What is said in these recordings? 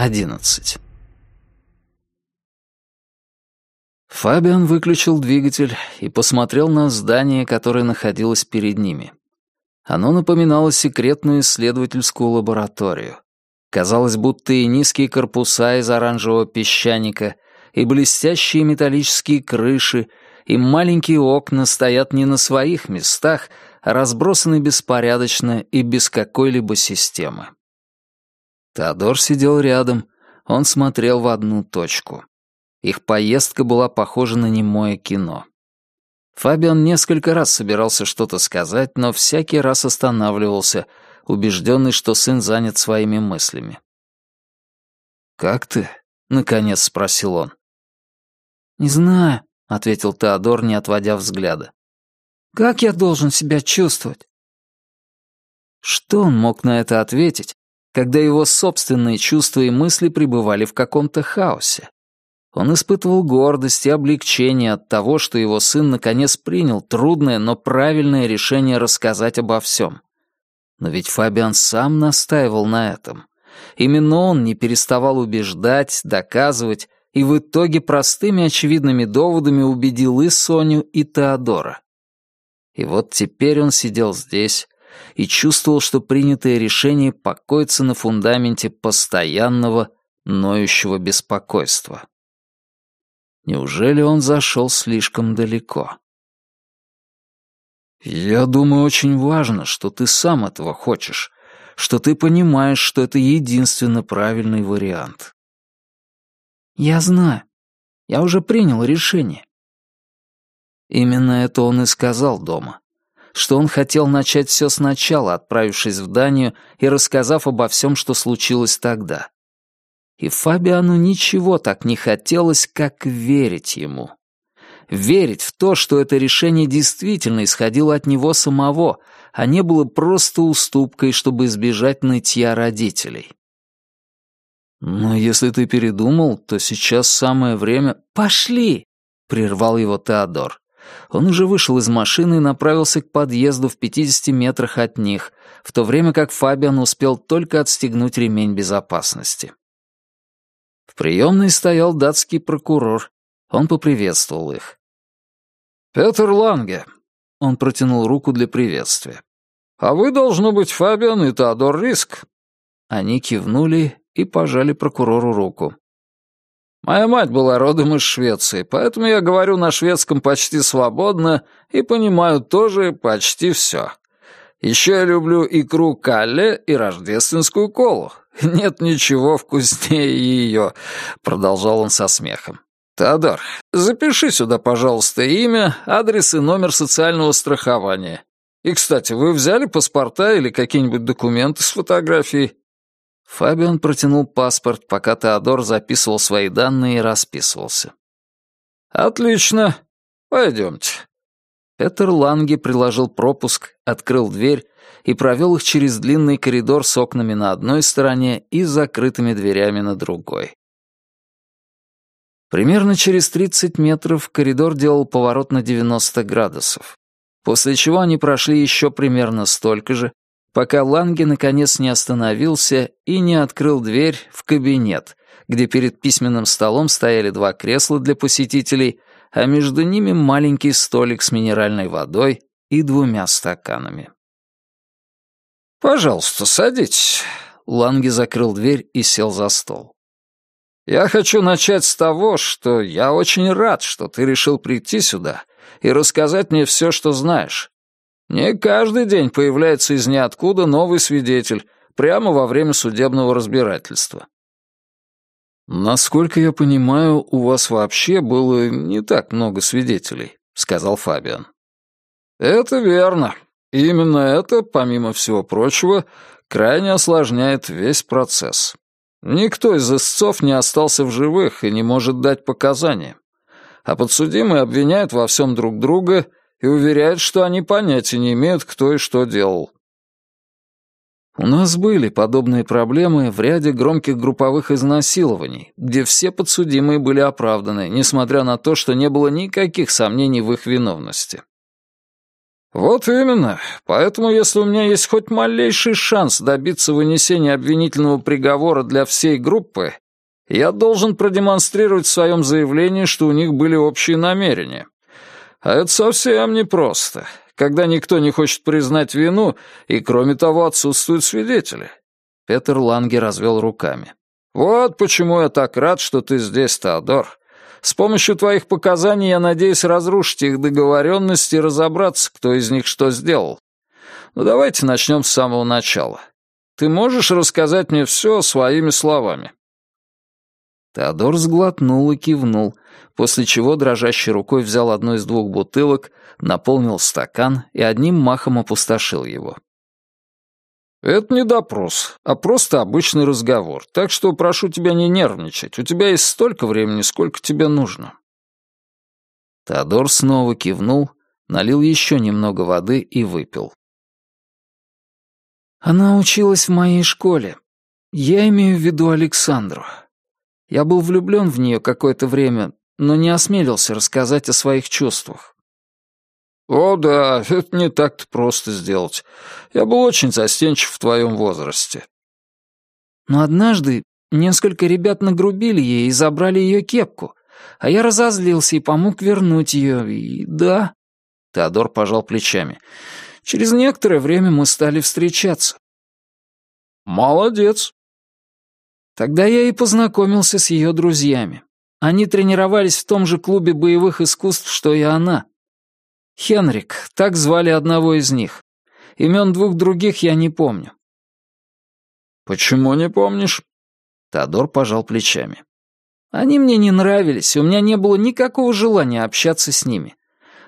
11. Фабиан выключил двигатель и посмотрел на здание, которое находилось перед ними. Оно напоминало секретную исследовательскую лабораторию. Казалось, будто и низкие корпуса из оранжевого песчаника, и блестящие металлические крыши, и маленькие окна стоят не на своих местах, а разбросаны беспорядочно и без какой-либо системы. Теодор сидел рядом, он смотрел в одну точку. Их поездка была похожа на немое кино. Фабиан несколько раз собирался что-то сказать, но всякий раз останавливался, убежденный, что сын занят своими мыслями. «Как ты?» — наконец спросил он. «Не знаю», — ответил Теодор, не отводя взгляда. «Как я должен себя чувствовать?» Что он мог на это ответить, когда его собственные чувства и мысли пребывали в каком-то хаосе? Он испытывал гордость и облегчение от того, что его сын наконец принял трудное, но правильное решение рассказать обо всем. Но ведь Фабиан сам настаивал на этом. Именно он не переставал убеждать, доказывать и в итоге простыми очевидными доводами убедил и Соню, и Теодора. И вот теперь он сидел здесь и чувствовал, что принятое решение покоится на фундаменте постоянного, ноющего беспокойства. Неужели он зашел слишком далеко? «Я думаю, очень важно, что ты сам этого хочешь, что ты понимаешь, что это единственно правильный вариант». «Я знаю. Я уже принял решение». Именно это он и сказал дома, что он хотел начать все сначала, отправившись в Данию и рассказав обо всем, что случилось тогда и Фабиану ничего так не хотелось, как верить ему. Верить в то, что это решение действительно исходило от него самого, а не было просто уступкой, чтобы избежать нытья родителей. «Но если ты передумал, то сейчас самое время...» «Пошли!» — прервал его Теодор. Он уже вышел из машины и направился к подъезду в 50 метрах от них, в то время как Фабиан успел только отстегнуть ремень безопасности. В приемной стоял датский прокурор. Он поприветствовал их. «Петр Ланге», — он протянул руку для приветствия. «А вы, должно быть, Фабиан и Теодор Риск». Они кивнули и пожали прокурору руку. «Моя мать была родом из Швеции, поэтому я говорю на шведском почти свободно и понимаю тоже почти все. Еще я люблю икру калле и рождественскую колу. Нет ничего вкуснее ее», — продолжал он со смехом. «Теодор, запиши сюда, пожалуйста, имя, адрес и номер социального страхования. И, кстати, вы взяли паспорта или какие-нибудь документы с фотографией?» Фабиан протянул паспорт, пока Теодор записывал свои данные и расписывался. «Отлично. Пойдемте». Петер Ланге приложил пропуск, открыл дверь и провел их через длинный коридор с окнами на одной стороне и закрытыми дверями на другой. Примерно через 30 метров коридор делал поворот на 90 градусов, после чего они прошли еще примерно столько же, пока Ланге наконец не остановился и не открыл дверь в кабинет, где перед письменным столом стояли два кресла для посетителей, а между ними маленький столик с минеральной водой и двумя стаканами. «Пожалуйста, садитесь». Ланги закрыл дверь и сел за стол. «Я хочу начать с того, что я очень рад, что ты решил прийти сюда и рассказать мне все, что знаешь. Не каждый день появляется из ниоткуда новый свидетель, прямо во время судебного разбирательства. «Насколько я понимаю, у вас вообще было не так много свидетелей», — сказал Фабиан. «Это верно. именно это, помимо всего прочего, крайне осложняет весь процесс. Никто из истцов не остался в живых и не может дать показания. А подсудимые обвиняют во всем друг друга и уверяют, что они понятия не имеют, кто и что делал. У нас были подобные проблемы в ряде громких групповых изнасилований, где все подсудимые были оправданы, несмотря на то, что не было никаких сомнений в их виновности. «Вот именно. Поэтому, если у меня есть хоть малейший шанс добиться вынесения обвинительного приговора для всей группы, я должен продемонстрировать в своем заявлении, что у них были общие намерения. А это совсем непросто, когда никто не хочет признать вину, и, кроме того, отсутствуют свидетели». Петер Ланге развел руками. «Вот почему я так рад, что ты здесь, Теодор. С помощью твоих показаний я надеюсь разрушить их договоренности и разобраться, кто из них что сделал. Ну давайте начнем с самого начала. Ты можешь рассказать мне все своими словами?» Теодор сглотнул и кивнул, после чего дрожащей рукой взял одну из двух бутылок, наполнил стакан и одним махом опустошил его. «Это не допрос, а просто обычный разговор, так что прошу тебя не нервничать. У тебя есть столько времени, сколько тебе нужно». Теодор снова кивнул, налил еще немного воды и выпил. «Она училась в моей школе. Я имею в виду Александру. Я был влюблен в нее какое-то время, но не осмелился рассказать о своих чувствах. «О да, это не так-то просто сделать. Я был очень застенчив в твоем возрасте». Но однажды несколько ребят нагрубили ей и забрали ее кепку, а я разозлился и помог вернуть ее, и да...» Теодор пожал плечами. «Через некоторое время мы стали встречаться». «Молодец». Тогда я и познакомился с ее друзьями. Они тренировались в том же клубе боевых искусств, что и она. Хенрик, так звали одного из них. Имен двух других я не помню. «Почему не помнишь?» Теодор пожал плечами. «Они мне не нравились, и у меня не было никакого желания общаться с ними.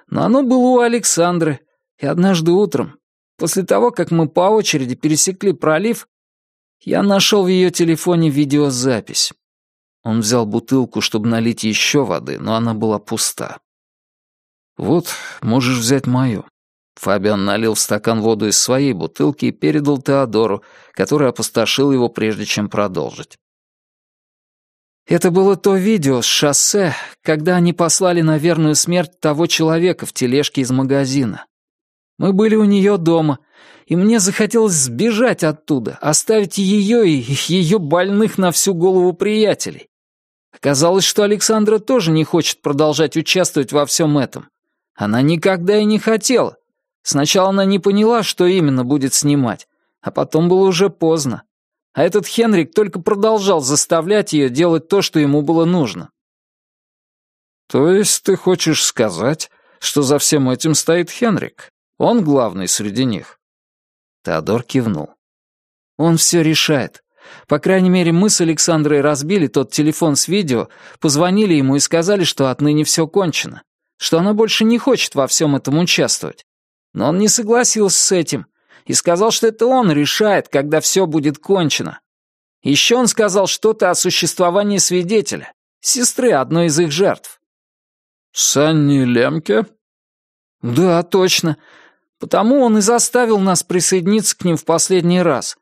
Но оно было у Александры, и однажды утром, после того, как мы по очереди пересекли пролив, я нашел в ее телефоне видеозапись. Он взял бутылку, чтобы налить еще воды, но она была пуста. «Вот, можешь взять мою». Фабиан налил в стакан воду из своей бутылки и передал Теодору, который опустошил его, прежде чем продолжить. Это было то видео с шоссе, когда они послали на верную смерть того человека в тележке из магазина. Мы были у нее дома, и мне захотелось сбежать оттуда, оставить ее и ее больных на всю голову приятелей. Оказалось, что Александра тоже не хочет продолжать участвовать во всем этом. Она никогда и не хотела. Сначала она не поняла, что именно будет снимать, а потом было уже поздно. А этот Хенрик только продолжал заставлять ее делать то, что ему было нужно. «То есть ты хочешь сказать, что за всем этим стоит Хенрик? Он главный среди них?» Теодор кивнул. «Он все решает. По крайней мере, мы с Александрой разбили тот телефон с видео, позвонили ему и сказали, что отныне все кончено что она больше не хочет во всем этом участвовать. Но он не согласился с этим и сказал, что это он решает, когда все будет кончено. Еще он сказал что-то о существовании свидетеля, сестры одной из их жертв. «Санни Лемке?» «Да, точно. Потому он и заставил нас присоединиться к ним в последний раз.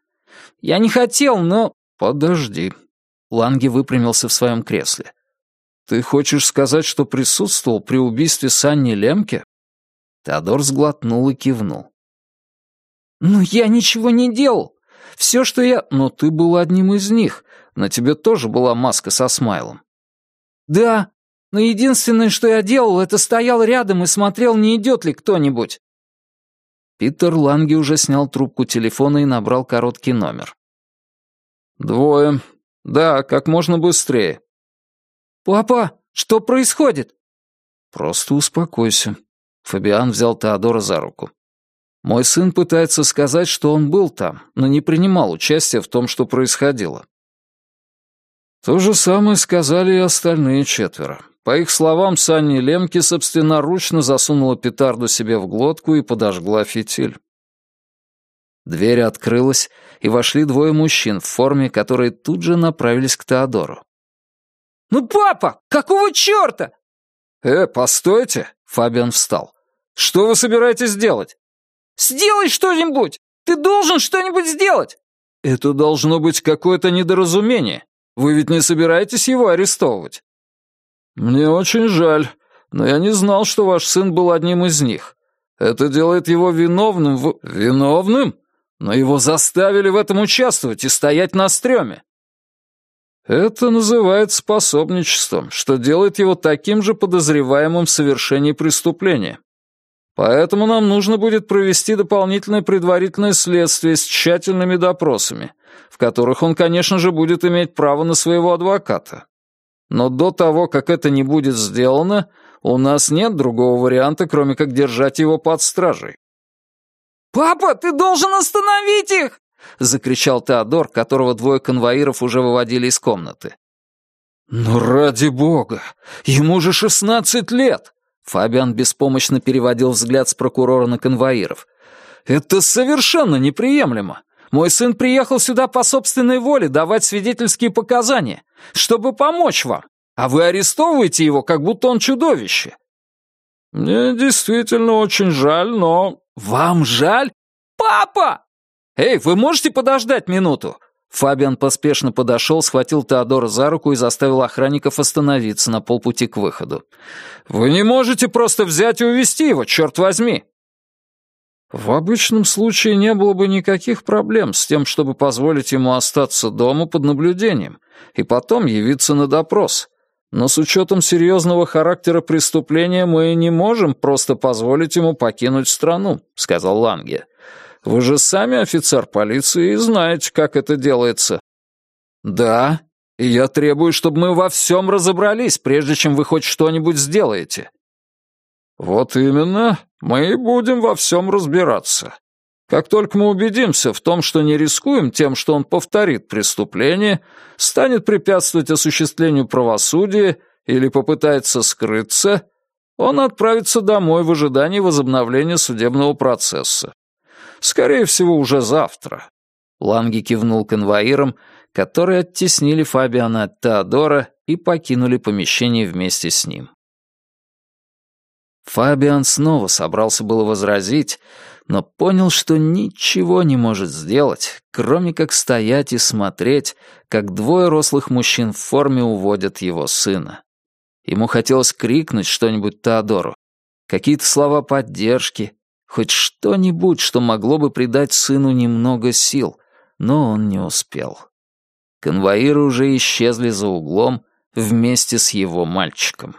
Я не хотел, но...» «Подожди». Ланги выпрямился в своем кресле. «Ты хочешь сказать, что присутствовал при убийстве Санни Лемке?» Теодор сглотнул и кивнул. «Ну, я ничего не делал. Все, что я... Но ты был одним из них. На тебе тоже была маска со смайлом». «Да, но единственное, что я делал, это стоял рядом и смотрел, не идет ли кто-нибудь». Питер Ланги уже снял трубку телефона и набрал короткий номер. «Двое. Да, как можно быстрее. «Папа, что происходит?» «Просто успокойся». Фабиан взял Теодора за руку. «Мой сын пытается сказать, что он был там, но не принимал участия в том, что происходило». То же самое сказали и остальные четверо. По их словам, Санни Лемки собственноручно засунула петарду себе в глотку и подожгла фитиль. Дверь открылась, и вошли двое мужчин в форме, которые тут же направились к Теодору. «Ну, папа, какого черта?» «Э, постойте!» — Фабиан встал. «Что вы собираетесь делать?» «Сделай что-нибудь! Ты должен что-нибудь сделать!» «Это должно быть какое-то недоразумение. Вы ведь не собираетесь его арестовывать?» «Мне очень жаль, но я не знал, что ваш сын был одним из них. Это делает его виновным в... Виновным? Но его заставили в этом участвовать и стоять на стреме. Это называется способничеством, что делает его таким же подозреваемым в совершении преступления. Поэтому нам нужно будет провести дополнительное предварительное следствие с тщательными допросами, в которых он, конечно же, будет иметь право на своего адвоката. Но до того, как это не будет сделано, у нас нет другого варианта, кроме как держать его под стражей. «Папа, ты должен остановить их!» — закричал Теодор, которого двое конвоиров уже выводили из комнаты. «Ну, ради бога! Ему же шестнадцать лет!» Фабиан беспомощно переводил взгляд с прокурора на конвоиров. «Это совершенно неприемлемо! Мой сын приехал сюда по собственной воле давать свидетельские показания, чтобы помочь вам, а вы арестовываете его, как будто он чудовище». «Мне действительно очень жаль, но...» «Вам жаль? Папа!» «Эй, вы можете подождать минуту?» Фабиан поспешно подошел, схватил Теодора за руку и заставил охранников остановиться на полпути к выходу. «Вы не можете просто взять и увезти его, черт возьми!» В обычном случае не было бы никаких проблем с тем, чтобы позволить ему остаться дома под наблюдением и потом явиться на допрос. Но с учетом серьезного характера преступления мы не можем просто позволить ему покинуть страну», — сказал Ланге. Вы же сами офицер полиции и знаете, как это делается». «Да, и я требую, чтобы мы во всем разобрались, прежде чем вы хоть что-нибудь сделаете». «Вот именно, мы будем во всем разбираться. Как только мы убедимся в том, что не рискуем тем, что он повторит преступление, станет препятствовать осуществлению правосудия или попытается скрыться, он отправится домой в ожидании возобновления судебного процесса. Скорее всего, уже завтра». Ланги кивнул конвоирам, которые оттеснили Фабиана от Теодора и покинули помещение вместе с ним. Фабиан снова собрался было возразить, но понял, что ничего не может сделать, кроме как стоять и смотреть, как двое рослых мужчин в форме уводят его сына. Ему хотелось крикнуть что-нибудь Теодору, какие-то слова поддержки, Хоть что-нибудь, что могло бы придать сыну немного сил, но он не успел. Конвоиры уже исчезли за углом вместе с его мальчиком.